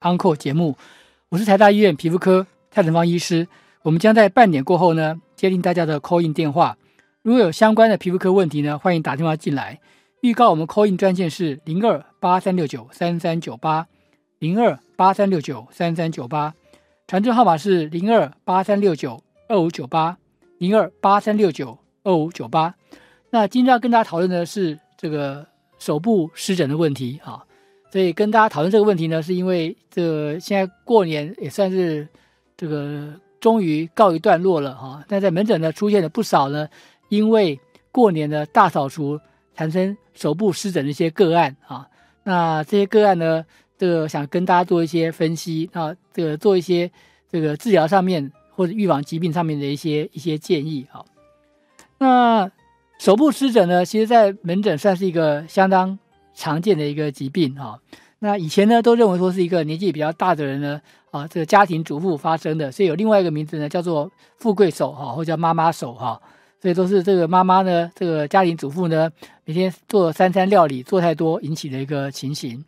Uncle 节目，我是台大医院皮肤科蔡成芳医师。我们将在半点过后呢，接听大家的 call in 电话。如果有相关的皮肤科问题呢，欢迎打电话进来。预告我们 call in 专线是零二八三六九三三九八零二八三六九三三九八，传真号码是零二八三六九二五九八零二八三六九二五九八。那今天要跟大家讨论的是这个手部湿疹的问题啊。所以跟大家讨论这个问题呢，是因为这现在过年也算是这个终于告一段落了哈。但在门诊呢，出现了不少呢，因为过年的大扫除产生手部湿疹的一些个案啊。那这些个案呢，这个想跟大家做一些分析啊，这个做一些这个治疗上面或者预防疾病上面的一些一些建议啊。那手部湿疹呢，其实在门诊算是一个相当。常见的一个疾病哈，那以前呢都认为说是一个年纪比较大的人呢啊，这个家庭主妇发生的，所以有另外一个名字呢叫做富贵手哈，或叫妈妈手哈，所以都是这个妈妈呢，这个家庭主妇呢每天做三餐料理做太多引起的一个情形。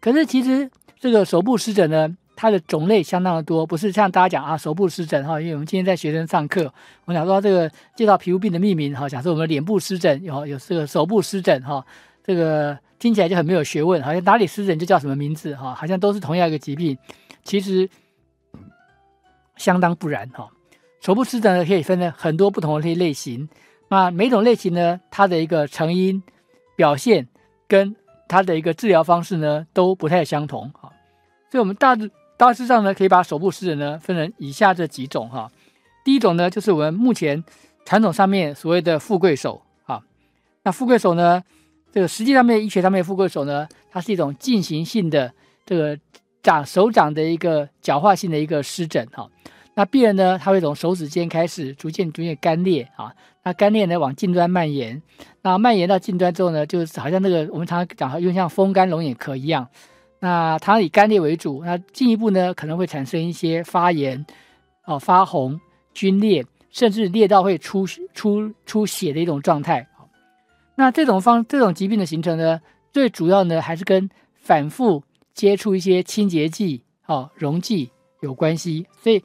可是其实这个手部湿疹呢，它的种类相当的多，不是像大家讲啊手部湿疹哈，因为我们今天在学生上课，我想说这个介绍皮肤病的命名哈，假设我们脸部湿疹有有这个手部湿疹哈，这个。听起来就很没有学问，好像哪里湿疹就叫什么名字哈，好像都是同样一个疾病，其实相当不然哈。手部湿疹呢可以分成很多不同的类类型，那每种类型呢，它的一个成因、表现跟它的一个治疗方式呢都不太相同哈。所以，我们大致大致上呢，可以把手部湿疹呢分成以下这几种哈。第一种呢，就是我们目前传统上面所谓的富贵手啊，那富贵手呢。这个实际上面医学上面富贵手呢，它是一种进行性的这个掌手掌的一个角化性的一个湿疹哈。那病人呢，他会从手指尖开始逐渐逐渐干裂啊。那干裂呢往近端蔓延，那蔓延到近端之后呢，就是好像那个我们常常讲，又像风干龙眼壳一样。那它以干裂为主，那进一步呢可能会产生一些发炎、哦发红、皲裂，甚至裂到会出出出血的一种状态。那这种方这种疾病的形成呢，最主要呢还是跟反复接触一些清洁剂、哦溶剂有关系。所以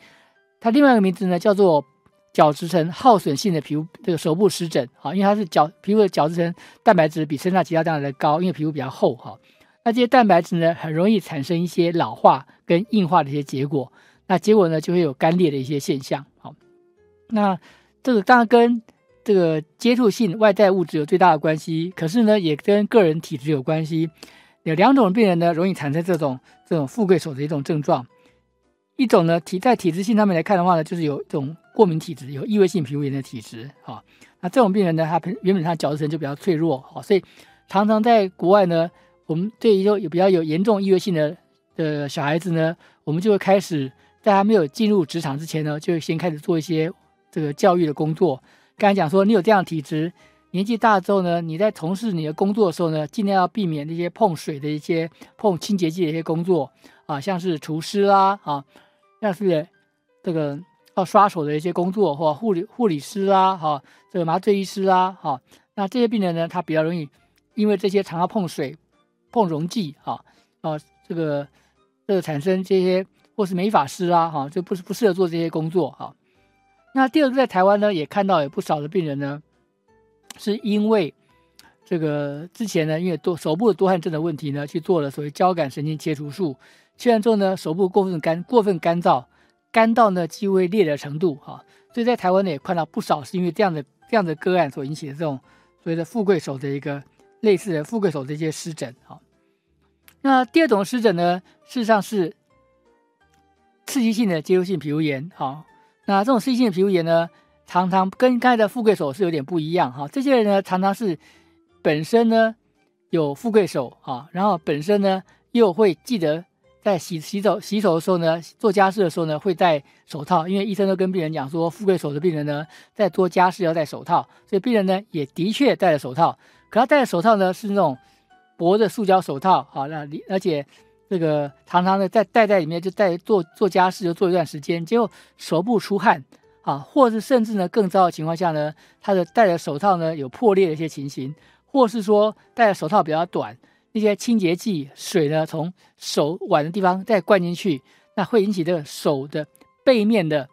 它另外一个名字呢叫做角质层耗损性的皮肤这个手部湿疹，啊，因为它是角皮肤的角质层蛋白质比身上其他蛋白质高，因为皮肤比较厚，哈。那这些蛋白质呢很容易产生一些老化跟硬化的一些结果，那结果呢就会有干裂的一些现象，好。那这个当然跟这个接触性外在物质有最大的关系，可是呢，也跟个人体质有关系。有两种病人呢，容易产生这种这种富贵手的一种症状。一种呢，体在体质性上面来看的话呢，就是有这种过敏体质，有异位性皮肤炎的体质。啊，那这种病人呢，他原本他角质层就比较脆弱，好，所以常常在国外呢，我们对于有比较有严重异位性的的小孩子呢，我们就会开始在他没有进入职场之前呢，就先开始做一些这个教育的工作。刚才讲说，你有这样的体质，年纪大之后呢，你在从事你的工作的时候呢，尽量要避免那些碰水的一些、碰清洁剂的一些工作啊，像是厨师啦啊，像是这个要刷手的一些工作，或护理护理师啦，哈，这个麻醉医师啦，哈，那这些病人呢，他比较容易因为这些常要碰水、碰溶剂，哈，啊，这个这个产生这些，或是美发师啊，哈，就不是不适合做这些工作，哈。那第二个，在台湾呢，也看到有不少的病人呢，是因为这个之前呢，因为多手部的多汗症的问题呢，去做了所谓交感神经切除术，切完之后呢，手部过分干，过分干燥，干到呢几乎裂的程度哈，所以在台湾呢也看到不少是因为这样的这样的个案所引起的这种所谓的富贵手的一个类似的富贵手的一些湿疹哈。那第二种湿疹呢，事实上是刺激性的接触性皮肤炎哈。那这种湿性的皮肤炎呢，常常跟刚才的富贵手是有点不一样哈。这些人呢，常常是本身呢有富贵手啊，然后本身呢又会记得在洗洗手洗手的时候呢，做家事的时候呢会戴手套，因为医生都跟病人讲说，富贵手的病人呢在做家事要戴手套，所以病人呢也的确戴了手套。可他戴的手套呢是那种薄的塑胶手套啊，那而且。这个常常的在戴在里面，就戴做做家事就做一段时间，结果手部出汗啊，或是甚至呢更糟的情况下呢，他的戴的手套呢有破裂的一些情形，或是说戴的手套比较短，那些清洁剂水呢从手腕的地方再灌进去，那会引起这个手的背面的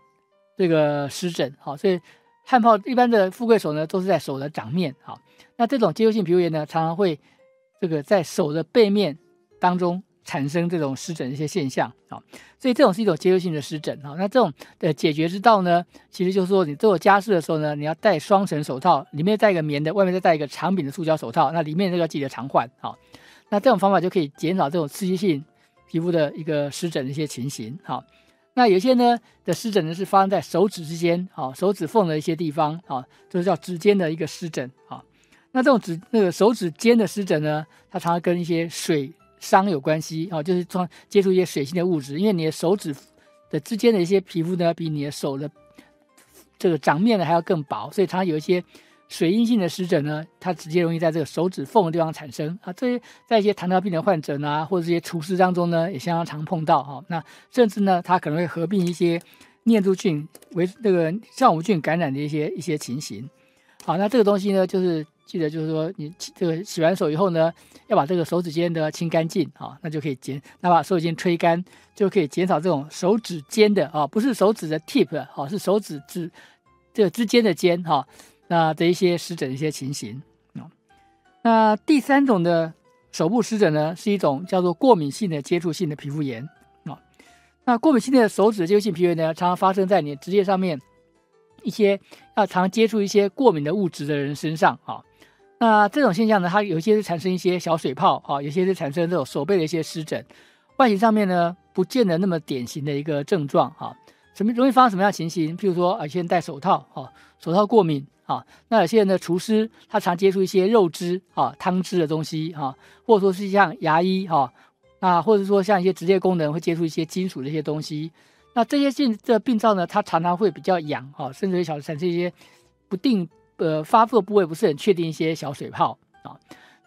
这个湿疹。好，所以汗疱一般的富贵手呢都是在手的掌面。好，那这种接触性皮肤炎呢，常常会这个在手的背面当中。产生这种湿疹的一些现象啊，所以这种是一种结构性的湿疹啊。那这种的解决之道呢，其实就是说你做家事的时候呢，你要戴双层手套，里面戴一个棉的，外面再戴一个长柄的塑胶手套，那里面这个记得常换啊。那这种方法就可以减少这种刺激性皮肤的一个湿疹的一些情形好，那有些呢的湿疹呢是发生在手指之间啊，手指缝的一些地方啊，就是叫指尖的一个湿疹啊。那这种指那个手指尖的湿疹呢，它常常跟一些水。伤有关系啊，就是从接触一些水性的物质，因为你的手指的之间的一些皮肤呢，比你的手的这个掌面呢还要更薄，所以常常有一些水阴性的湿疹呢，它直接容易在这个手指缝的地方产生啊。这些在一些糖尿病的患者呢，或者这些厨师当中呢，也相当常碰到哈。那甚至呢，它可能会合并一些念珠菌为这个酵母菌感染的一些一些情形。好，那这个东西呢，就是。记得就是说，你这个洗完手以后呢，要把这个手指尖的清干净啊，那就可以减，那把手指尖吹干，就可以减少这种手指尖的啊，不是手指的 tip 啊，是手指指这个之间的尖哈，那的一些湿疹一些情形啊。那第三种的手部湿疹呢，是一种叫做过敏性的接触性的皮肤炎啊。那过敏性的手指接触性皮肤炎呢，常常发生在你职业上面一些要常接触一些过敏的物质的人身上啊。那这种现象呢，它有些是产生一些小水泡啊，有些是产生这种手背的一些湿疹，外形上面呢不见得那么典型的一个症状啊。什么容易发生什么样情形？譬如说，有些人戴手套啊，手套过敏啊。那有些人的厨师他常接触一些肉汁啊、汤汁的东西啊，或者说是像牙医哈，那或者说像一些职业功能会接触一些金属的一些东西。那这些病这病灶呢，它常常会比较痒啊，甚至会小产生一些不定。呃，发作部位不是很确定，一些小水泡啊。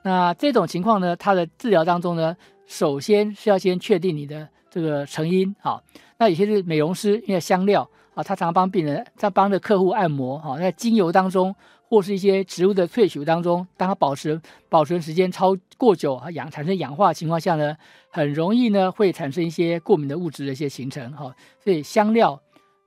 那这种情况呢，它的治疗当中呢，首先是要先确定你的这个成因啊。那有些是美容师，因为香料啊，他常帮病人在帮着客户按摩啊，在精油当中或是一些植物的萃取当中，当它保持保存时间超过久啊，氧产生氧化情况下呢，很容易呢会产生一些过敏的物质的一些形成哈。所以香料、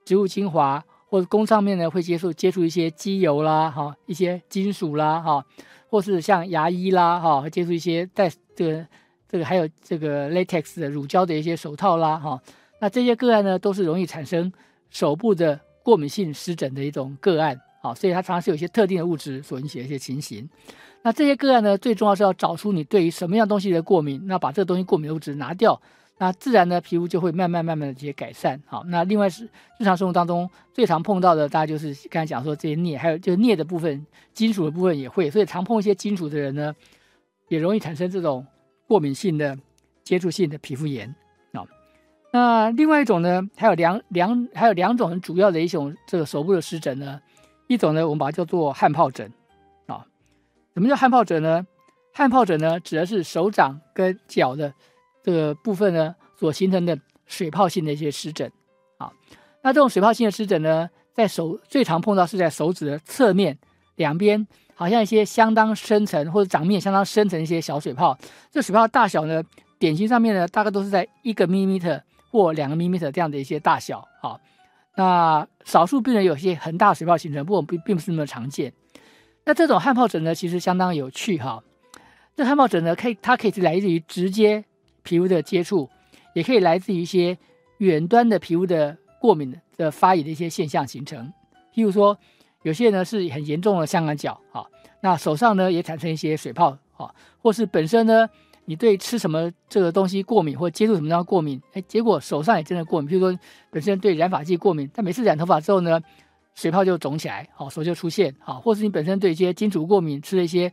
植物精华。或者工上面呢会接触接触一些机油啦，哈，一些金属啦，哈，或是像牙医啦，哈，会接触一些带这个这个还有这个 latex 的乳胶的一些手套啦，哈，那这些个案呢都是容易产生手部的过敏性湿疹的一种个案，啊，所以它常常是有一些特定的物质所引起的一些情形。那这些个案呢，最重要是要找出你对于什么样东西的过敏，那把这个东西过敏的物质拿掉。那自然呢，皮肤就会慢慢慢慢的这些改善。好，那另外是日常生活当中最常碰到的，大家就是刚才讲说这些镍，还有就是镍的部分，金属的部分也会，所以常碰一些金属的人呢，也容易产生这种过敏性的接触性的皮肤炎啊。那另外一种呢，还有两两还有两种很主要的一种这个手部的湿疹呢，一种呢我们把它叫做汗疱疹啊。什么叫汗疱疹呢？汗疱疹呢指的是手掌跟脚的。这个部分呢，所形成的水泡性的一些湿疹，啊，那这种水泡性的湿疹呢，在手最常碰到是在手指的侧面两边，好像一些相当深层或者掌面相当深层一些小水泡。这水泡大小呢，典型上面呢，大概都是在一个 millimeter 或两个 millimeter 这样的一些大小，啊，那少数病人有些很大水泡形成，不过并并不是那么常见。那这种汗疱疹呢，其实相当有趣哈。这汗疱疹呢，可以它可以来自于直接。皮肤的接触，也可以来自于一些远端的皮肤的过敏的发炎的一些现象形成。譬如说，有些呢是很严重的香港脚，啊，那手上呢也产生一些水泡，啊，或是本身呢你对吃什么这个东西过敏，或接触什么样过敏，哎，结果手上也真的过敏。譬如说，本身对染发剂过敏，但每次染头发之后呢，水泡就肿起来，好，手就出现，好，或是你本身对一些金属过敏，吃了一些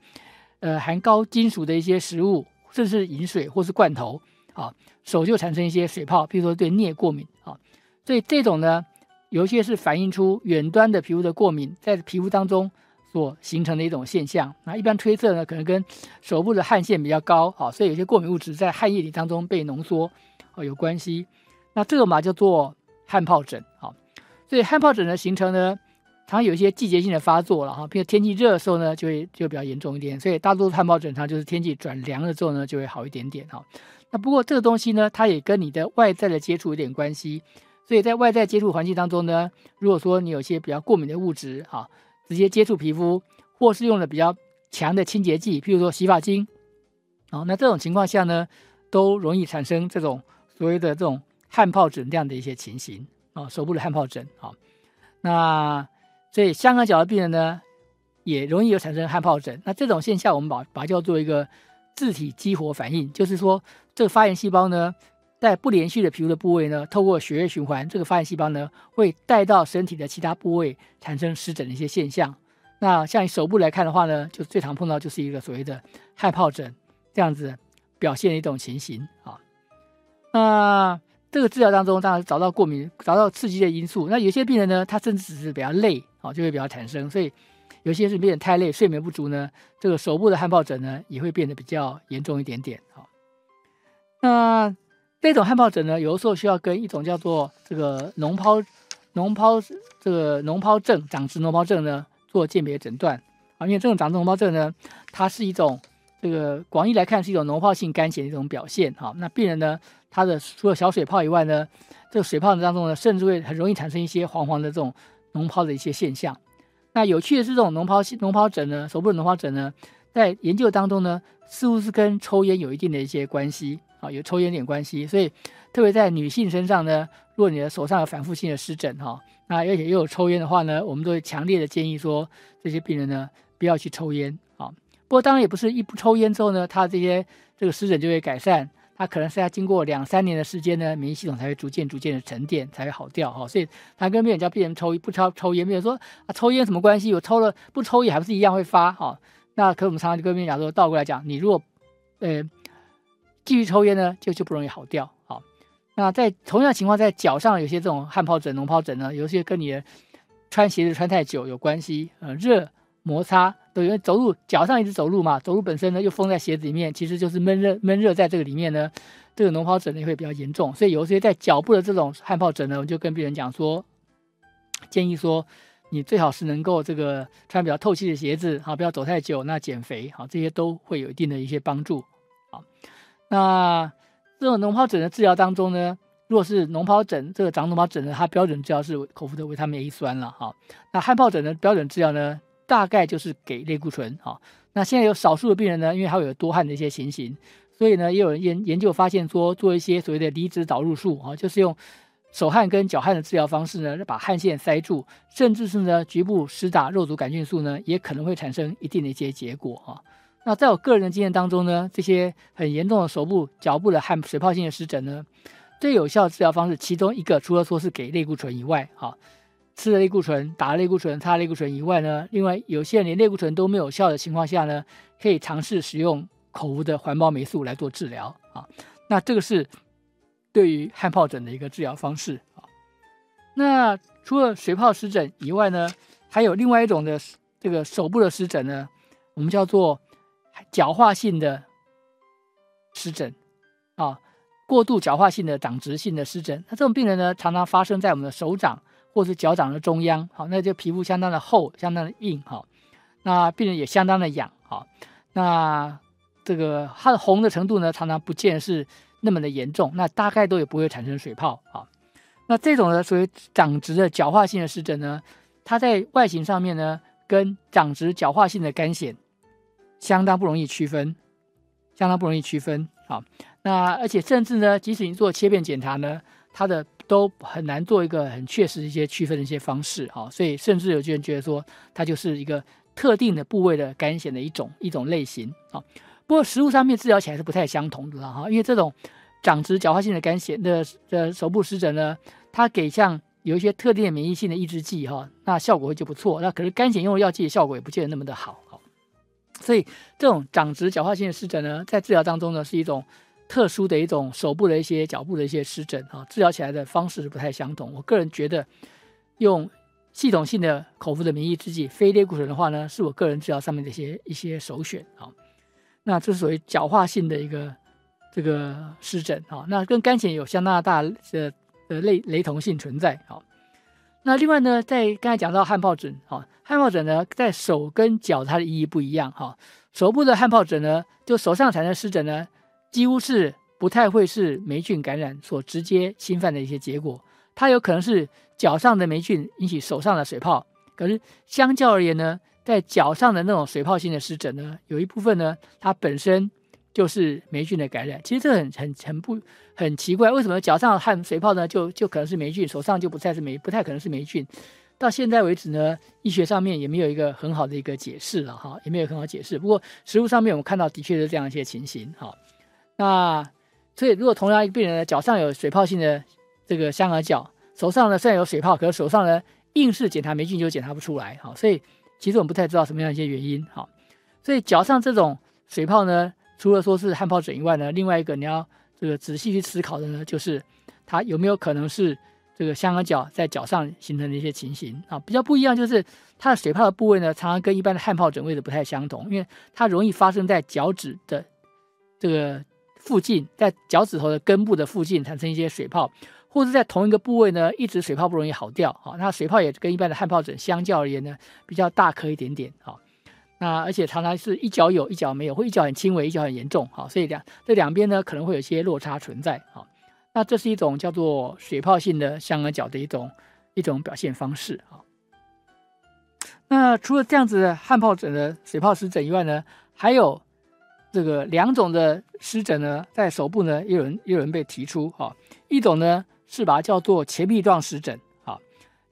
呃含高金属的一些食物。甚至是饮水或是罐头，啊，手就产生一些水泡，比如说对镍过敏，啊，所以这种呢，有一些是反映出远端的皮肤的过敏，在皮肤当中所形成的一种现象。那一般推测呢，可能跟手部的汗腺比较高，啊，所以有些过敏物质在汗液里当中被浓缩，啊，有关系。那这个嘛叫做汗疱疹，啊，所以汗疱疹的形成呢，常有一些季节性的发作了哈，比如天气热的时候呢，就会就比较严重一点，所以大多数汗疱疹它就是天气转凉了之后呢，就会好一点点哈。那不过这个东西呢，它也跟你的外在的接触有点关系，所以在外在接触环境当中呢，如果说你有些比较过敏的物质哈，直接接触皮肤，或是用了比较强的清洁剂，譬如说洗发精，哦，那这种情况下呢，都容易产生这种所谓的这种汗疱疹这样的一些情形啊，手部的汗疱疹啊。那所以香港脚的病人呢，也容易有产生汗疱疹。那这种现象我们把把它叫做一个自体激活反应，就是说这个发炎细胞呢，在不连续的皮肤的部位呢，透过血液循环，这个发炎细胞呢会带到身体的其他部位，产生湿疹的一些现象。那像你手部来看的话呢，就最常碰到就是一个所谓的汗疱疹这样子表现的一种情形啊。那这个治疗当中，当然找到过敏、找到刺激的因素。那有些病人呢，他甚至只是比较累啊，就会比较产生。所以有些是病人太累、睡眠不足呢，这个手部的汗疱疹呢，也会变得比较严重一点点啊。那这种汗疱疹呢，有的时候需要跟一种叫做这个脓疱、脓疱这个脓疱症、长殖脓疱症呢做鉴别诊断啊。因为这种长殖脓疱症呢，它是一种这个广义来看是一种脓疱性干癣的一种表现哈。那病人呢？他的除了小水泡以外呢，这个水泡当中呢，甚至会很容易产生一些黄黄的这种脓疱的一些现象。那有趣的是，这种脓疱脓疱疹呢，手部的脓疱疹呢，在研究当中呢，似乎是跟抽烟有一定的一些关系啊，有抽烟点关系。所以，特别在女性身上呢，如果你的手上有反复性的湿疹哈，那而且又有抽烟的话呢，我们都会强烈的建议说，这些病人呢，不要去抽烟啊。不过，当然也不是一不抽烟之后呢，他这些这个湿疹就会改善。它可能是要经过两三年的时间呢，免疫系统才会逐渐逐渐的沉淀，才会好掉哈。所以他跟病人叫病人抽不抽抽烟，病人说啊抽烟什么关系？我抽了不抽也还不是一样会发哈。那可我们常常就跟病人讲说，倒过来讲，你如果呃继续抽烟呢，就就不容易好掉好。那在同样情况，在脚上有些这种汗疱疹、脓疱疹呢，有些跟你的穿鞋子穿太久有关系，呃热。摩擦，对，因为走路脚上一直走路嘛，走路本身呢又封在鞋子里面，其实就是闷热闷热在这个里面呢，这个脓疱疹呢会比较严重，所以有些在脚部的这种汗疱疹呢，我就跟病人讲说，建议说你最好是能够这个穿比较透气的鞋子，好，不要走太久，那减肥，好，这些都会有一定的一些帮助，好，那这种脓疱疹的治疗当中呢，如果是脓疱疹这个长脓疱疹呢，它标准治疗是口服的维他命 A 酸了，哈，那汗疱疹的标准治疗呢？大概就是给类固醇啊，那现在有少数的病人呢，因为他有多汗的一些情形，所以呢，也有人研研究发现说，做一些所谓的离子导入术啊，就是用手汗跟脚汗的治疗方式呢，把汗腺塞住，甚至是呢局部施打肉毒杆菌素呢，也可能会产生一定的一些结果啊。那在我个人的经验当中呢，这些很严重的手部、脚部的汗水泡性的湿疹呢，最有效的治疗方式其中一个，除了说是给类固醇以外，哈。吃了类固醇、打了类固醇、擦了类固醇以外呢，另外有些人连类固醇都没有效的情况下呢，可以尝试使用口服的环孢霉素来做治疗啊。那这个是对于汗疱疹的一个治疗方式啊。那除了水泡湿疹以外呢，还有另外一种的这个手部的湿疹呢，我们叫做角化性的湿疹啊，过度角化性的长直性的湿疹。那这种病人呢，常常发生在我们的手掌。或是脚掌的中央，好，那就皮肤相当的厚，相当的硬，哈，那病人也相当的痒，哈，那这个它的红的程度呢，常常不见是那么的严重，那大概都也不会产生水泡，好，那这种呢属于长直的角化性的湿疹呢，它在外形上面呢，跟长直角化性的干癣相当不容易区分，相当不容易区分，好，那而且甚至呢，即使你做切片检查呢，它的都很难做一个很确实一些区分的一些方式，哈，所以甚至有些人觉得说它就是一个特定的部位的肝癣的一种一种类型，啊，不过实物上面治疗起来是不太相同的，哈，因为这种长直角化性的肝癣的的手部湿疹呢，它给像有一些特定的免疫性的抑制剂，哈，那效果会就不错，那可是干癣用的药剂的效果也不见得那么的好，好，所以这种长直角化性的湿疹呢，在治疗当中呢是一种。特殊的一种手部的一些脚部的一些湿疹啊，治疗起来的方式是不太相同。我个人觉得，用系统性的口服的免疫制剂非类固醇的话呢，是我个人治疗上面的一些一些首选啊。那这是属于角化性的一个这个湿疹啊，那跟肝癣有相当大的呃雷雷同性存在啊。那另外呢，在刚才讲到汗疱疹，哈，汗疱疹呢，在手跟脚它的意义不一样，哈，手部的汗疱疹呢，就手上产生湿疹呢，几乎是不太会是霉菌感染所直接侵犯的一些结果，它有可能是脚上的霉菌引起手上的水泡，可是相较而言呢，在脚上的那种水泡性的湿疹呢，有一部分呢，它本身。就是霉菌的感染，其实这很很很不很奇怪，为什么脚上汗水泡呢？就就可能是霉菌，手上就不再是霉，不太可能是霉菌。到现在为止呢，医学上面也没有一个很好的一个解释了哈，也没有很好解释。不过实物上面我们看到的确是这样一些情形哈。那所以如果同样一个病人呢，脚上有水泡性的这个香港脚，手上呢虽然有水泡，可是手上呢硬是检查霉菌就检查不出来哈。所以其实我们不太知道什么样一些原因哈。所以脚上这种水泡呢。除了说是汗疱疹以外呢，另外一个你要这个仔细去思考的呢，就是它有没有可能是这个香港脚在脚上形成的一些情形啊？比较不一样就是它的水泡的部位呢，常常跟一般的汗疱疹位置不太相同，因为它容易发生在脚趾的这个附近，在脚趾头的根部的附近产生一些水泡，或者在同一个部位呢，一直水泡不容易好掉啊。那水泡也跟一般的汗疱疹相较而言呢，比较大颗一点点啊。那而且常常是一脚有，一脚没有，或一脚很轻微，一脚很严重，好，所以两这两边呢可能会有些落差存在，好，那这是一种叫做水泡性的香港脚的一种一种表现方式，啊。那除了这样子的汗疱疹的水泡湿疹以外呢，还有这个两种的湿疹呢，在手部呢也有人也有人被提出，哈，一种呢是把它叫做前臂状湿疹，哈，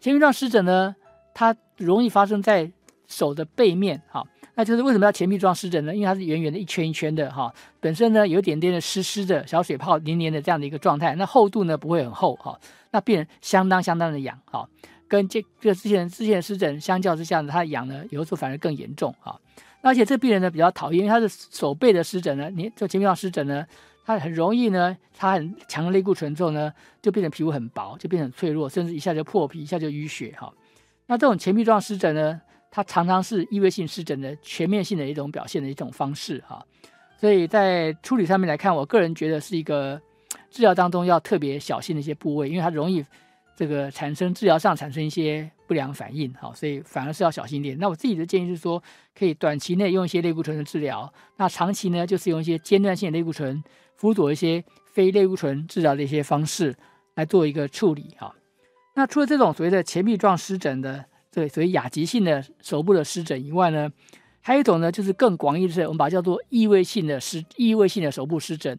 前臂状湿疹呢，它容易发生在手的背面，哈。那就是为什么要前臂状湿疹呢？因为它是圆圆的一圈一圈的哈，本身呢有点点的湿湿的小水泡黏黏的这样的一个状态，那厚度呢不会很厚哈，那病人相当相当的痒哈，跟这这之前之前的湿疹相较之下呢，它痒呢有的时候反而更严重哈，而且这病人呢比较讨厌，因为他的手背的湿疹呢，你这前臂状湿疹呢，它很容易呢，它很强的类固醇之后呢，就变成皮肤很薄，就变成脆弱，甚至一下就破皮，一下就淤血哈，那这种前臂状湿疹呢？它常常是异位性湿疹的全面性的一种表现的一种方式哈，所以在处理上面来看，我个人觉得是一个治疗当中要特别小心的一些部位，因为它容易这个产生治疗上产生一些不良反应哈，所以反而是要小心点。那我自己的建议是说，可以短期内用一些类固醇的治疗，那长期呢就是用一些间断性的类固醇辅佐一些非类固醇治疗的一些方式来做一个处理哈。那除了这种所谓的前臂状湿疹的。对，所以亚急性的手部的湿疹以外呢，还有一种呢，就是更广义的是，我们把它叫做异位性的湿异位性的手部湿疹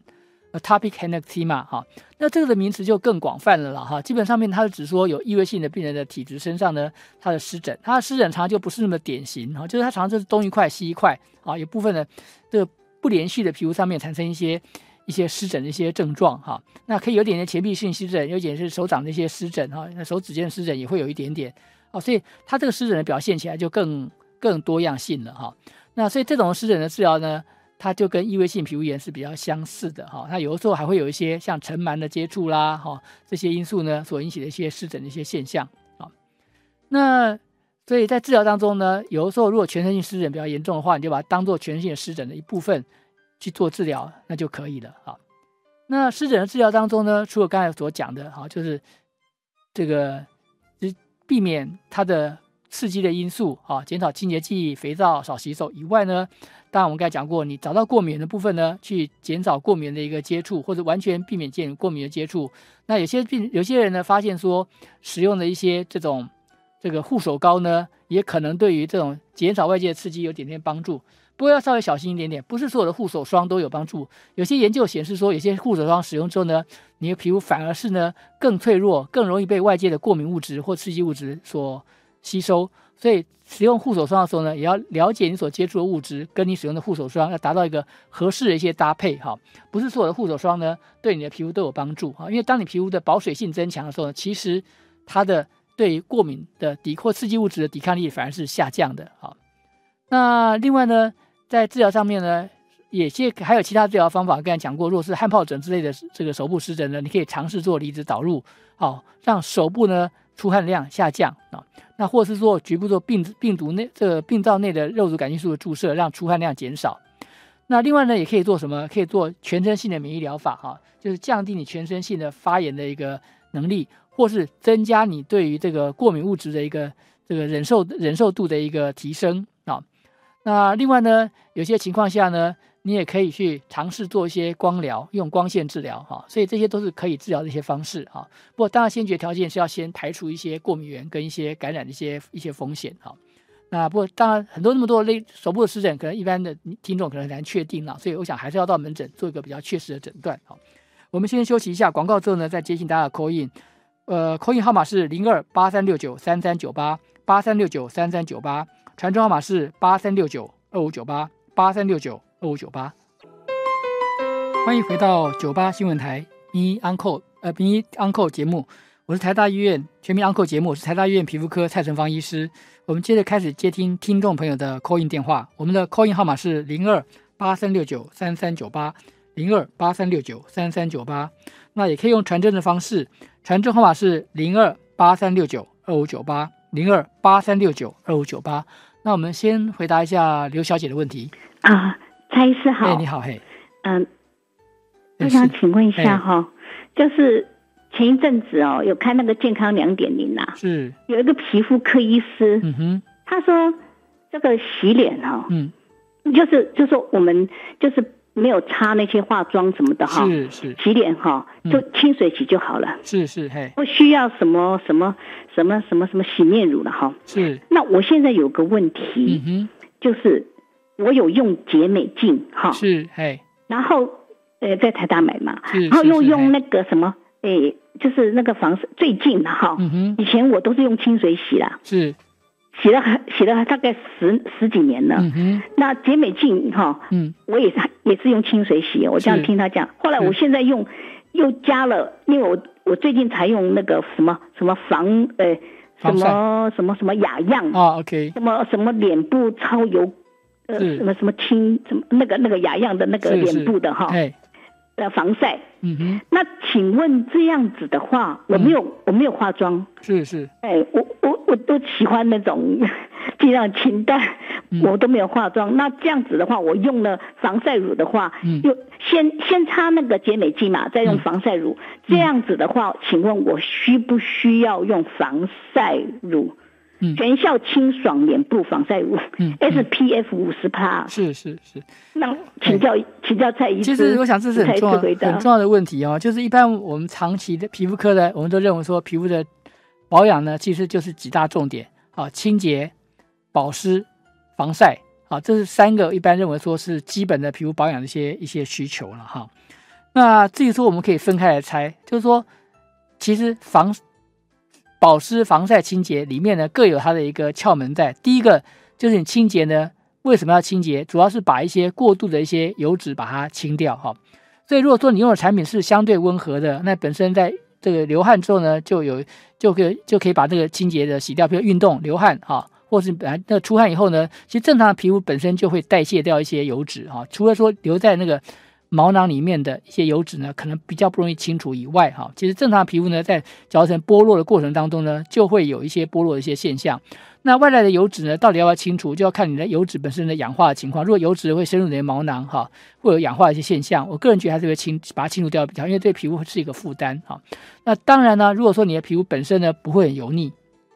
，atopic eczema 哈。那这个的名词就更广泛了了哈。基本上面它是指说有异位性的病人的体质身上呢，它的湿疹，它的湿疹常常就不是那么典型哈，就是它常常就是东一块西一块啊，有部分的这个不连续的皮肤上面产生一些一些湿疹的一些症状哈。那可以有点点前臂性湿疹，有点是手掌的一些湿疹哈，那手指间的湿疹也会有一点点。哦，所以它这个湿疹的表现起来就更更多样性了哈。那所以这种湿疹的治疗呢，它就跟异位性皮肤炎是比较相似的哈。它有的时候还会有一些像尘螨的接触啦，哈这些因素呢所引起的一些湿疹的一些现象啊。那所以在治疗当中呢，有的时候如果全身性湿疹比较严重的话，你就把它当做全身性湿疹的一部分去做治疗，那就可以了啊。那湿疹的治疗当中呢，除了刚才所讲的哈，就是这个就。避免它的刺激的因素啊，减少清洁剂、肥皂、少洗手以外呢，当然我们刚才讲过，你找到过敏的部分呢，去减少过敏的一个接触，或者完全避免见过敏的接触。那有些病有些人呢，发现说使用的一些这种这个护手膏呢，也可能对于这种减少外界的刺激有点点帮助。不过要稍微小心一点点，不是所有的护手霜都有帮助。有些研究显示说，有些护手霜使用之后呢，你的皮肤反而是呢更脆弱，更容易被外界的过敏物质或刺激物质所吸收。所以使用护手霜的时候呢，也要了解你所接触的物质跟你使用的护手霜要达到一个合适的一些搭配哈。不是所有的护手霜呢对你的皮肤都有帮助哈，因为当你皮肤的保水性增强的时候呢，其实它的对过敏的抵或刺激物质的抵抗力反而是下降的哈。那另外呢？在治疗上面呢，也些还有其他治疗方法，刚才讲过。如果是汗疱疹之类的这个手部湿疹呢，你可以尝试做离子导入，好让手部呢出汗量下降啊。那或是做局部做病病毒内这个病灶内的肉毒杆菌素的注射，让出汗量减少。那另外呢，也可以做什么？可以做全身性的免疫疗法哈，就是降低你全身性的发炎的一个能力，或是增加你对于这个过敏物质的一个这个忍受忍受度的一个提升啊。那另外呢，有些情况下呢，你也可以去尝试做一些光疗，用光线治疗哈。所以这些都是可以治疗的一些方式哈。不过当然先决条件是要先排除一些过敏源跟一些感染的一些一些风险哈。那不过当然很多那么多类手部的湿疹，可能一般的听众可能很难确定了，所以我想还是要到门诊做一个比较确实的诊断好。我们先休息一下广告之后呢，再接听大家的 call in，呃，call in 号码是零二八三六九三三九八八三六九三三九八。传真号码是八三六九二五九八八三六九二五九八。欢迎回到九八新闻台咪 uncle 呃咪 uncle 节目，我是台大医院全民 uncle 节目，我是台大医院皮肤科蔡成芳医师。我们接着开始接听听众朋友的 call in 电话，我们的 call in 号码是零二八三六九三三九八零二八三六九三三九八。那也可以用传真的方式，传真号码是零二八三六九二五九八零二八三六九二五九八。那我们先回答一下刘小姐的问题啊，蔡医师好，哎，你好，嘿，嗯，我想请问一下哈，就是前一阵子哦，有看那个健康两点零啊，是。有一个皮肤科医师，嗯哼，他说这个洗脸哈，嗯，就是就是我们就是。没有擦那些化妆什么的哈，是是，洗脸哈就清水洗就好了，是是嘿，不需要什么什么什么什么什么洗面乳了哈。是，那我现在有个问题，嗯哼，就是我有用洁美净哈，是嘿，然后呃在台大买嘛，然后又用那个什么，哎，就是那个防晒最近的哈，嗯，以前我都是用清水洗啦，是。洗了洗了大概十十几年了，那洁美净哈，嗯，我也是也是用清水洗，我这样听他讲。后来我现在用又加了，因为我我最近才用那个什么什么防呃什么什么什么雅漾啊，OK，什么什么脸部超油呃什么什么清什么那个那个雅漾的那个脸部的哈。的防晒，嗯哼，那请问这样子的话，我没有我没有化妆，是是，哎，我我我都喜欢那种 尽量清淡，我都没有化妆。那这样子的话，我用了防晒乳的话，嗯。又先先擦那个洁美剂嘛，再用防晒乳。这样子的话，请问我需不需要用防晒乳？全效清爽脸部防晒乳，SPF 五十帕。是是是。那请教请教蔡医生。其实我想这是很重要很重要的问题哦。就是一般我们长期的皮肤科的，我们都认为说皮肤的保养呢，其实就是几大重点啊：清洁、保湿、防晒。啊，这是三个一般认为说是基本的皮肤保养的一些一些需求了哈。那至于说我们可以分开来拆，就是说其实防。保湿、防晒、清洁里面呢，各有它的一个窍门在。第一个就是你清洁呢，为什么要清洁？主要是把一些过度的一些油脂把它清掉哈。所以如果说你用的产品是相对温和的，那本身在这个流汗之后呢，就有就可以就可以把这个清洁的洗掉。比如运动流汗哈，或是本来那出汗以后呢，其实正常的皮肤本身就会代谢掉一些油脂哈。除了说留在那个。毛囊里面的一些油脂呢，可能比较不容易清除以外，哈，其实正常皮肤呢，在角质层剥落的过程当中呢，就会有一些剥落的一些现象。那外来的油脂呢，到底要不要清除，就要看你的油脂本身的氧化的情况。如果油脂会深入你的毛囊，哈，会有氧化的一些现象，我个人觉得还是会清把它清除掉比较，因为对皮肤是一个负担，哈。那当然呢，如果说你的皮肤本身呢不会很油腻，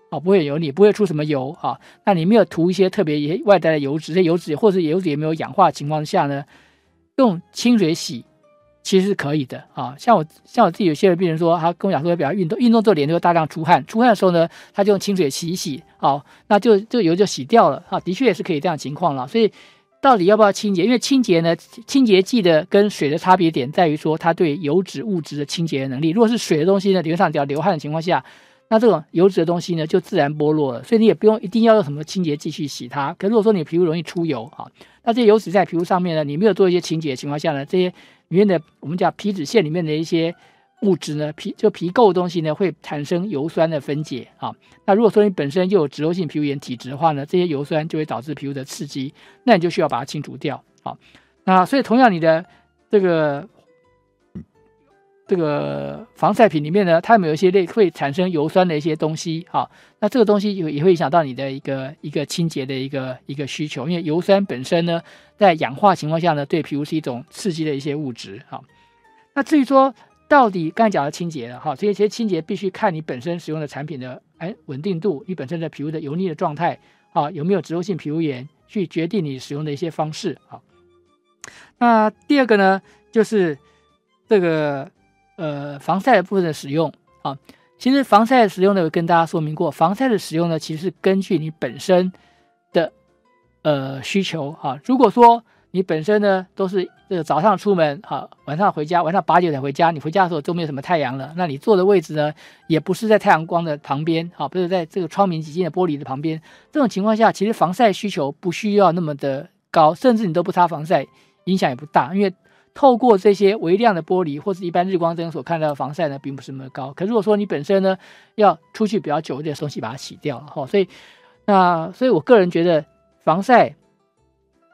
哦，不会油腻，不会出什么油，哈，那你没有涂一些特别也外带的油脂，这油脂或者油脂也没有氧化的情况下呢？用清水洗其实是可以的啊，像我像我自己有些人病人说，他跟我讲说，比较运动运动之后脸就会大量出汗，出汗的时候呢，他就用清水洗一洗，好，那就这个油就洗掉了啊，的确也是可以这样情况了。所以到底要不要清洁？因为清洁呢，清洁剂的跟水的差别点在于说，它对油脂物质的清洁能力。如果是水的东西呢，理论上只要流汗的情况下。那这种油脂的东西呢，就自然剥落了，所以你也不用一定要用什么清洁剂去洗它。可如果说你皮肤容易出油啊，那这些油脂在皮肤上面呢，你没有做一些清洁的情况下呢，这些里面的我们讲皮脂腺里面的一些物质呢，皮就皮垢的东西呢，会产生油酸的分解啊。那如果说你本身就有脂漏性皮肤炎体质的话呢，这些油酸就会导致皮肤的刺激，那你就需要把它清除掉啊。那所以同样你的这个。这个防晒品里面呢，它有没有一些类会产生油酸的一些东西，哈，那这个东西也也会影响到你的一个一个清洁的一个一个需求，因为油酸本身呢，在氧化情况下呢，对皮肤是一种刺激的一些物质，哈。那至于说到底刚才讲的清洁了哈，这些清洁必须看你本身使用的产品的哎稳定度，你本身的皮肤的油腻的状态啊，有没有植物性皮肤炎，去决定你使用的一些方式啊。那第二个呢，就是这个呃防晒的部分的使用啊。其实防晒的使用呢，有跟大家说明过，防晒的使用呢，其实是根据你本身的呃需求哈。如果说你本身呢都是这个早上出门哈，晚上回家，晚上八九点回家，你回家的时候都没有什么太阳了，那你坐的位置呢也不是在太阳光的旁边啊，不是在这个窗明几净的玻璃的旁边，这种情况下，其实防晒需求不需要那么的高，甚至你都不擦防晒，影响也不大，因为透过这些微量的玻璃或是一般日光灯所看到的防晒呢，并不是那么高。可如果说你本身呢要出去比较久一点，东西把它洗掉了哈，所以那所以我个人觉得防晒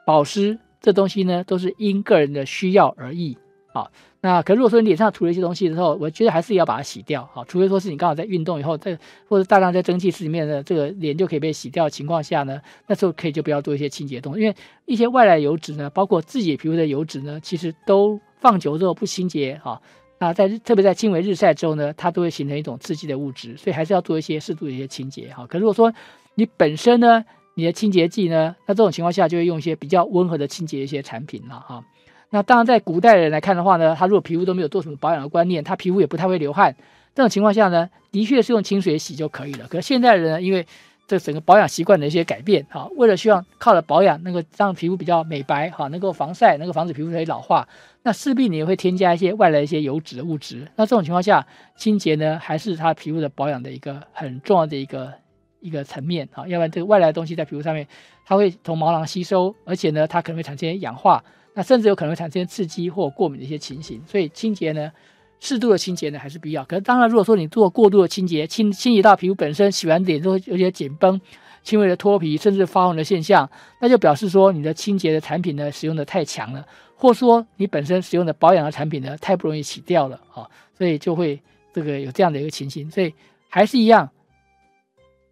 保湿。这东西呢，都是因个人的需要而异，好，那可如果说你脸上涂了一些东西之后，我觉得还是要把它洗掉，好，除非说是你刚好在运动以后，在或者大量在蒸汽室里面的这个脸就可以被洗掉的情况下呢，那时候可以就不要做一些清洁动作，因为一些外来油脂呢，包括自己皮肤的油脂呢，其实都放久之后不清洁，哈，那在特别在轻微日晒之后呢，它都会形成一种刺激的物质，所以还是要做一些适度的一些清洁，哈，可如果说你本身呢，你的清洁剂呢？那这种情况下就会用一些比较温和的清洁一些产品了哈。那当然，在古代人来看的话呢，他如果皮肤都没有做什么保养的观念，他皮肤也不太会流汗，这种情况下呢，的确是用清水洗就可以了。可是现代人呢，因为这整个保养习惯的一些改变哈，为了希望靠着保养能够让皮肤比较美白哈，能够防晒，能够防止皮肤可以老化，那势必你也会添加一些外来一些油脂的物质。那这种情况下，清洁呢，还是他皮肤的保养的一个很重要的一个。一个层面啊，要不然这个外来的东西在皮肤上面，它会从毛囊吸收，而且呢，它可能会产生氧化，那甚至有可能会产生刺激或过敏的一些情形。所以清洁呢，适度的清洁呢还是必要。可是当然，如果说你做过度的清洁，清清洁到皮肤本身洗完脸之后有些紧绷、轻微的脱皮，甚至发红的现象，那就表示说你的清洁的产品呢使用的太强了，或说你本身使用的保养的产品呢太不容易洗掉了啊，所以就会这个有这样的一个情形。所以还是一样。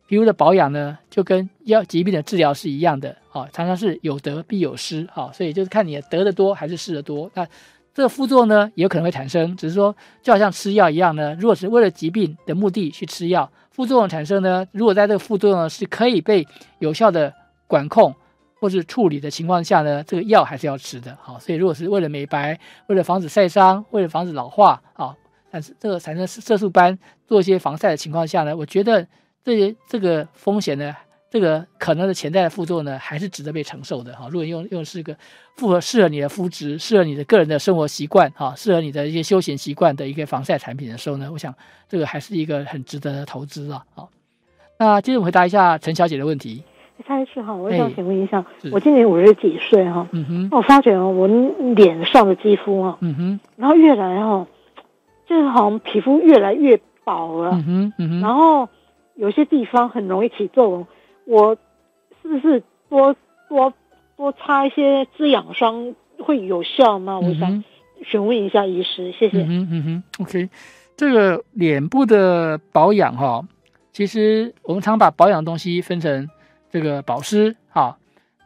皮肤的保养呢，就跟药疾病的治疗是一样的，啊，常常是有得必有失，啊，所以就是看你得的多还是失的多。那这个副作用呢，也有可能会产生，只是说就好像吃药一样呢，如果是为了疾病的目的去吃药，副作用产生呢，如果在这个副作用是可以被有效的管控或是处理的情况下呢，这个药还是要吃的，好，所以如果是为了美白，为了防止晒伤，为了防止老化，啊，但是这个产生色素斑做一些防晒的情况下呢，我觉得。这些这个风险呢，这个可能的潜在的副作用呢，还是值得被承受的哈。如果用用是个符合适合你的肤质、适合你的个人的生活习惯哈，适合你的一些休闲习惯的一个防晒产品的时候呢，我想这个还是一个很值得的投资啊。好，那接着回答一下陈小姐的问题。蔡医师哈，我想请问一下，我今年五十几岁哈，嗯哼，我发觉哦，我脸上的肌肤啊，嗯哼，然后越来哈，就是好像皮肤越来越薄了，嗯哼，嗯哼，然后。有些地方很容易起皱纹，我是不是多多多擦一些滋养霜会有效吗？我想询问一下医师，谢谢。嗯嗯哼，OK，这个脸部的保养哈，其实我们常把保养东西分成这个保湿哈，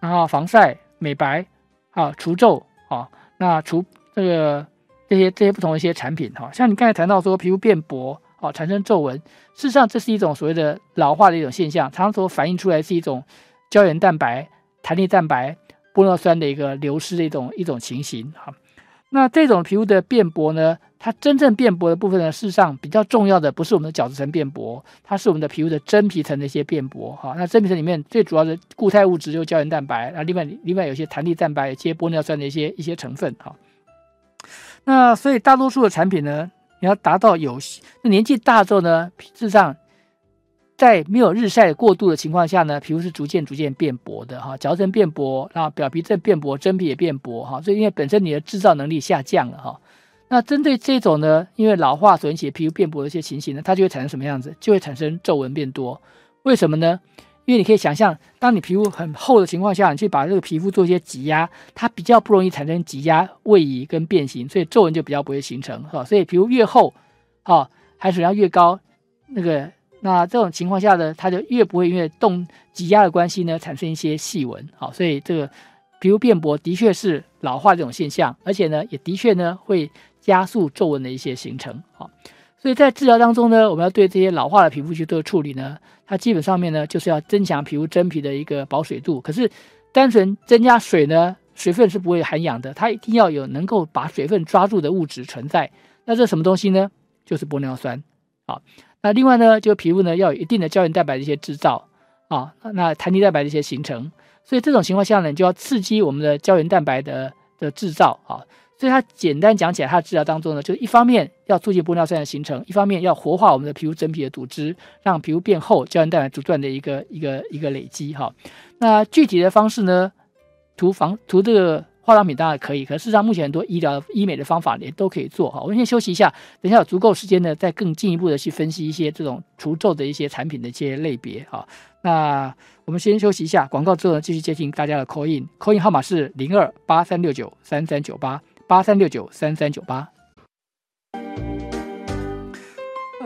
然后防晒、美白啊、除皱啊，那除这个这些这些不同的一些产品哈，像你刚才谈到说皮肤变薄。哦，产生皱纹，事实上这是一种所谓的老化的一种现象，常常所反映出来是一种胶原蛋白、弹力蛋白、玻尿酸的一个流失的一种一种情形。哈，那这种皮肤的变薄呢，它真正变薄的部分呢，事实上比较重要的不是我们的角质层变薄，它是我们的皮肤的真皮层的一些变薄。哈，那真皮层里面最主要的固态物质就是胶原蛋白，啊，另外另外有些弹力蛋白、一些玻尿酸的一些一些成分。哈，那所以大多数的产品呢。你要达到有那年纪大之后呢，皮质上，在没有日晒过度的情况下呢，皮肤是逐渐逐渐变薄的哈，角质层变薄，然后表皮层变薄，真皮也变薄哈，所以因为本身你的制造能力下降了哈，那针对这种呢，因为老化所引起的皮肤变薄的一些情形呢，它就会产生什么样子？就会产生皱纹变多，为什么呢？因为你可以想象，当你皮肤很厚的情况下，你去把这个皮肤做一些挤压，它比较不容易产生挤压、位移跟变形，所以皱纹就比较不会形成，哈。所以皮肤越厚，啊，含水量越高，那个那这种情况下呢，它就越不会因为动挤压的关系呢，产生一些细纹，好，所以这个皮肤变薄的确是老化这种现象，而且呢，也的确呢会。加速皱纹的一些形成。好，所以在治疗当中呢，我们要对这些老化的皮肤去做处理呢，它基本上面呢就是要增强皮肤真皮的一个保水度。可是单纯增加水呢，水分是不会含氧的，它一定要有能够把水分抓住的物质存在。那这什么东西呢？就是玻尿酸。啊，那另外呢，就皮肤呢要有一定的胶原蛋白的一些制造啊，那弹力蛋白的一些形成。所以这种情况下呢，你就要刺激我们的胶原蛋白的的制造啊。所以它简单讲起来，它的治疗当中呢，就是一方面要促进玻尿酸的形成，一方面要活化我们的皮肤真皮的组织，让皮肤变厚，胶原蛋白不断的一个一个一个累积哈。那具体的方式呢，涂防涂这个。化妆品当然可以，可事实上目前很多医疗医美的方法也都可以做哈。我们先休息一下，等一下有足够时间呢，再更进一步的去分析一些这种除皱的一些产品的一些类别哈。那我们先休息一下，广告之后呢，继续接听大家的 call in，call in 号码是零二八三六九三三九八八三六九三三九八。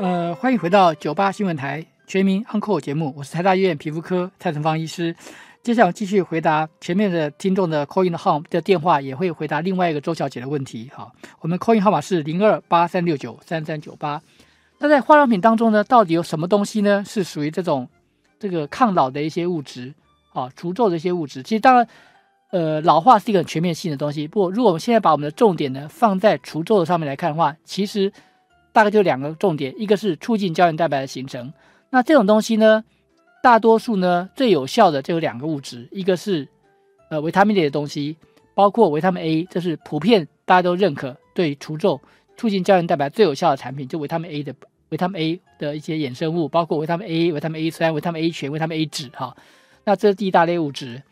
呃，欢迎回到九八新闻台全民 Uncle 节目，我是台大医院皮肤科蔡成芳医师。接下来继续回答前面的听众的 call in 号的电话，也会回答另外一个周小姐的问题。好，我们 call in 号码是零二八三六九三三九八。那在化妆品当中呢，到底有什么东西呢？是属于这种这个抗老的一些物质啊，除皱的一些物质。其实当然，呃，老化是一个很全面性的东西。不过，如果我们现在把我们的重点呢放在除皱的上面来看的话，其实大概就两个重点，一个是促进胶原蛋白的形成。那这种东西呢？大多数呢，最有效的就有两个物质，一个是呃维他命类的东西，包括维他命 A，这是普遍大家都认可对除皱、促进胶原蛋白最有效的产品，就维他命 A 的维他命 A 的一些衍生物，包括维他命 A、维他命 A 酸、维他命 A 醛、维他命 A 酯哈。那这是第一大类物质。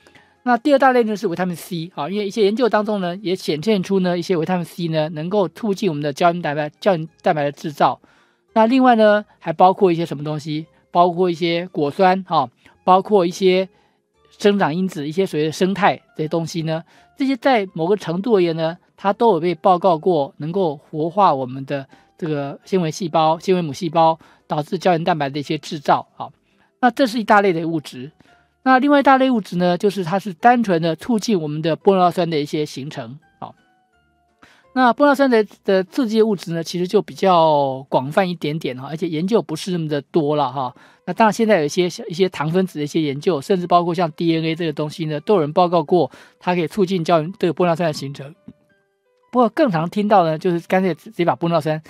那第二大类呢是维他命 C 啊，因为一些研究当中呢也显现出呢一些维他命 C 呢能够促进我们的胶原蛋白、胶原蛋白的制造。那另外呢还包括一些什么东西？包括一些果酸哈，包括一些生长因子，一些所谓的生态这些东西呢，这些在某个程度而言呢，它都有被报告过能够活化我们的这个纤维细胞、纤维母细胞，导致胶原蛋白的一些制造啊。那这是一大类的物质。那另外一大类物质呢，就是它是单纯的促进我们的玻尿酸的一些形成。那玻尿酸的的刺激物质呢，其实就比较广泛一点点哈，而且研究不是那么的多了哈。那当然现在有一些一些糖分子的一些研究，甚至包括像 DNA 这个东西呢，都有人报告过，它可以促进胶原这个玻尿酸的形成。不过更常听到呢，就是干脆直接把玻尿酸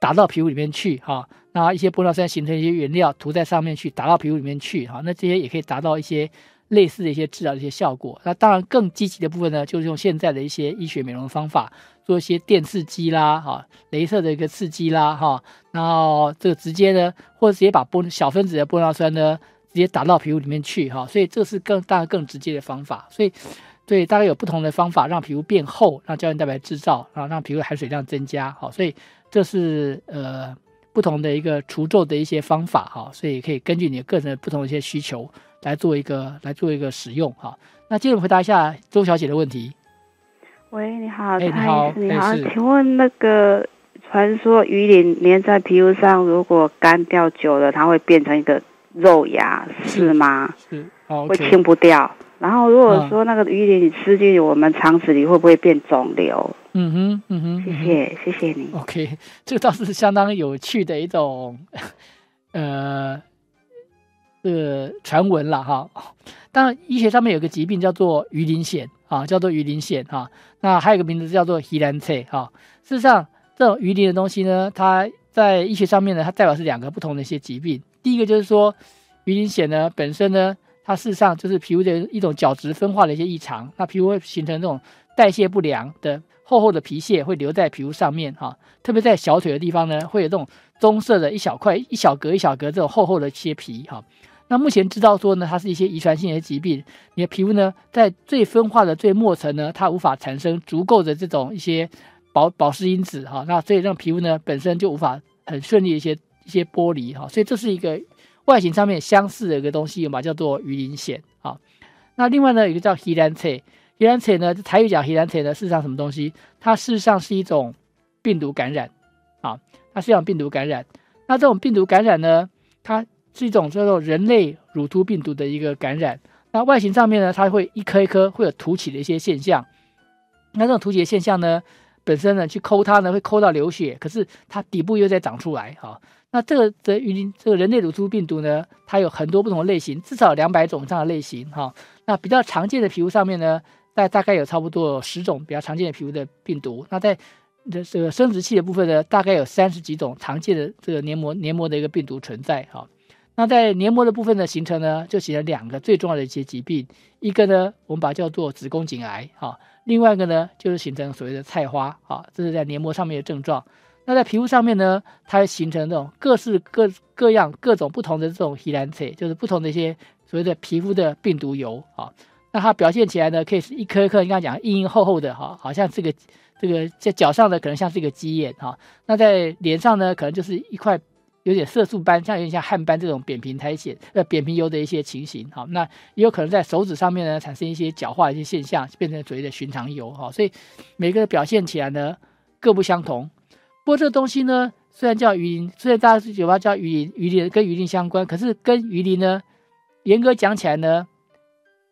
打到皮肤里面去哈，那一些玻尿酸形成一些原料涂在上面去，打到皮肤里面去哈，那这些也可以达到一些。类似的一些治疗的一些效果，那当然更积极的部分呢，就是用现在的一些医学美容方法，做一些电刺激啦，哈，镭射的一个刺激啦，哈，然后这个直接呢，或者直接把玻小分子的玻尿酸呢，直接打到皮肤里面去，哈，所以这是更当然更直接的方法，所以对大概有不同的方法让皮肤变厚，让胶原蛋白制造，然后让皮肤含水量增加，好，所以这是呃不同的一个除皱的一些方法，哈，所以可以根据你个人的不同的一些需求。来做一个来做一个使用哈，那接着回答一下周小姐的问题。喂，你好，你好，你好，请问那个传说鱼鳞粘在皮肤上，如果干掉久了，它会变成一个肉芽，是吗？是，会清不掉。然后如果说那个鱼鳞你吃进去我们肠子里，会不会变肿瘤？嗯哼，嗯哼，谢谢，谢谢你。OK，这个倒是相当有趣的一种，呃。这个传闻了哈，当然医学上面有个疾病叫做鱼鳞癣啊，叫做鱼鳞癣哈。那还有一个名字叫做希兰菜哈。事实上，这种鱼鳞的东西呢，它在医学上面呢，它代表是两个不同的一些疾病。第一个就是说，鱼鳞癣呢本身呢，它事实上就是皮肤的一种角质分化的一些异常，那皮肤会形成这种代谢不良的厚厚的皮屑会留在皮肤上面哈，特别在小腿的地方呢，会有这种棕色的一小块一小格一小格这种厚厚的切皮哈。那目前知道说呢，它是一些遗传性的疾病。你的皮肤呢，在最分化的最末层呢，它无法产生足够的这种一些保保湿因子哈，那所以让皮肤呢本身就无法很顺利一些一些剥离哈，所以这是一个外形上面相似的一个东西嘛，叫做鱼鳞癣啊。那另外呢，有个叫黑兰菜，黑兰菜呢，台语讲黑兰菜呢，事实上什么东西？它事实上是一种病毒感染啊，它是一种病毒感染。那这种病毒感染呢，它是一种叫做人类乳突病毒的一个感染。那外形上面呢，它会一颗一颗会有凸起的一些现象。那这种凸起的现象呢，本身呢去抠它呢会抠到流血，可是它底部又在长出来哈。那这个的鱼鳞这个人类乳突病毒呢，它有很多不同的类型，至少两百种这样的类型哈。那比较常见的皮肤上面呢，大大概有差不多十种比较常见的皮肤的病毒。那在这这个生殖器的部分呢，大概有三十几种常见的这个黏膜黏膜的一个病毒存在哈。那在黏膜的部分的形成呢，就形成两个最重要的一些疾病，一个呢我们把它叫做子宫颈癌哈，另外一个呢就是形成所谓的菜花啊，这是在黏膜上面的症状。那在皮肤上面呢，它形成这种各式各各样各种不同的这种皮兰菜，就是不同的一些所谓的皮肤的病毒疣啊。那它表现起来呢，可以是一颗一颗，你刚刚讲硬硬厚厚的哈，好像这个这个在脚上的可能像是一个鸡眼哈。那在脸上呢，可能就是一块有点色素斑，像有点像汗斑这种扁平苔藓呃扁平疣的一些情形哈。那也有可能在手指上面呢，产生一些角化的一些现象，变成所谓的寻常疣哈。所以每个人表现起来呢，各不相同。不过这个东西呢，虽然叫鱼鳞，虽然大家嘴巴叫鱼鳞，鱼鳞跟鱼鳞相关，可是跟鱼鳞呢，严格讲起来呢，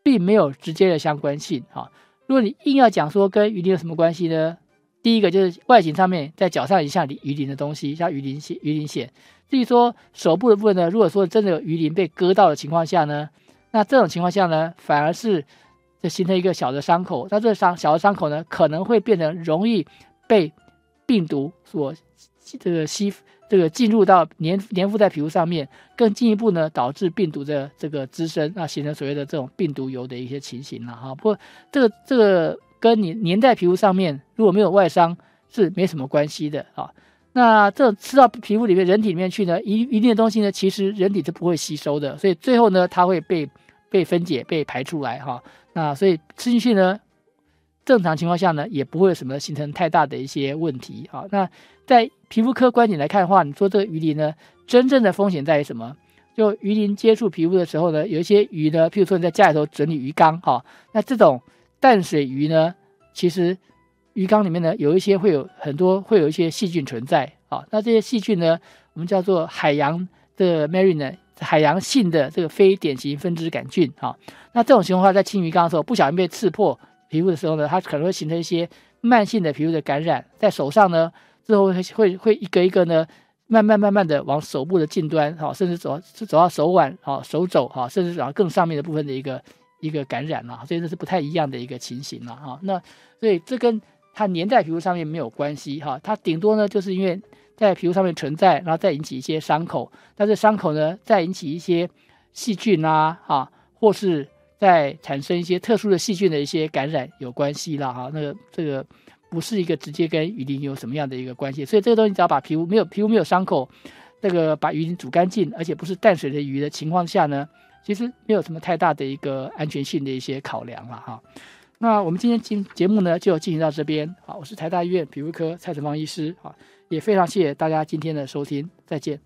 并没有直接的相关性。哈，如果你硬要讲说跟鱼鳞有什么关系呢？第一个就是外形上面，在脚上也像鱼鳞的东西，像鱼鳞线、鱼鳞线。至于说手部的部分呢，如果说真的有鱼鳞被割到的情况下呢，那这种情况下呢，反而是就形成一个小的伤口。那这伤小的伤口呢，可能会变成容易被。病毒所这个吸这个进入到粘粘附在皮肤上面，更进一步呢导致病毒的这个滋生，那形成所谓的这种病毒疣的一些情形了哈。不过这个这个跟你粘在皮肤上面如果没有外伤是没什么关系的啊。那这吃到皮肤里面人体里面去呢，一一定的东西呢，其实人体是不会吸收的，所以最后呢它会被被分解被排出来哈。那所以吃进去呢。正常情况下呢，也不会有什么形成太大的一些问题啊。那在皮肤科观点来看的话，你说这个鱼鳞呢，真正的风险在于什么？就鱼鳞接触皮肤的时候呢，有一些鱼呢，譬如说你在家里头整理鱼缸哈，那这种淡水鱼呢，其实鱼缸里面呢，有一些会有很多会有一些细菌存在啊。那这些细菌呢，我们叫做海洋的 marine 海洋性的这个非典型分支杆菌啊。那这种情况下，在清鱼缸的时候，不小心被刺破。皮肤的时候呢，它可能会形成一些慢性的皮肤的感染，在手上呢，之后会会会一个一个呢，慢慢慢慢的往手部的近端，哈，甚至走走到手腕，哈，手肘，哈，甚至走到更上面的部分的一个一个感染了，所以这是不太一样的一个情形了，哈。那所以这跟它粘在皮肤上面没有关系，哈，它顶多呢就是因为在皮肤上面存在，然后再引起一些伤口，但是伤口呢再引起一些细菌啊，哈，或是。在产生一些特殊的细菌的一些感染有关系了哈，那个这个不是一个直接跟鱼鳞有什么样的一个关系，所以这个东西只要把皮肤没有皮肤没有伤口，那个把鱼鳞煮干净，而且不是淡水的鱼的情况下呢，其实没有什么太大的一个安全性的一些考量了哈。那我们今天进节目呢就进行到这边，好，我是台大医院皮肤科蔡成芳医师，好，也非常谢谢大家今天的收听，再见。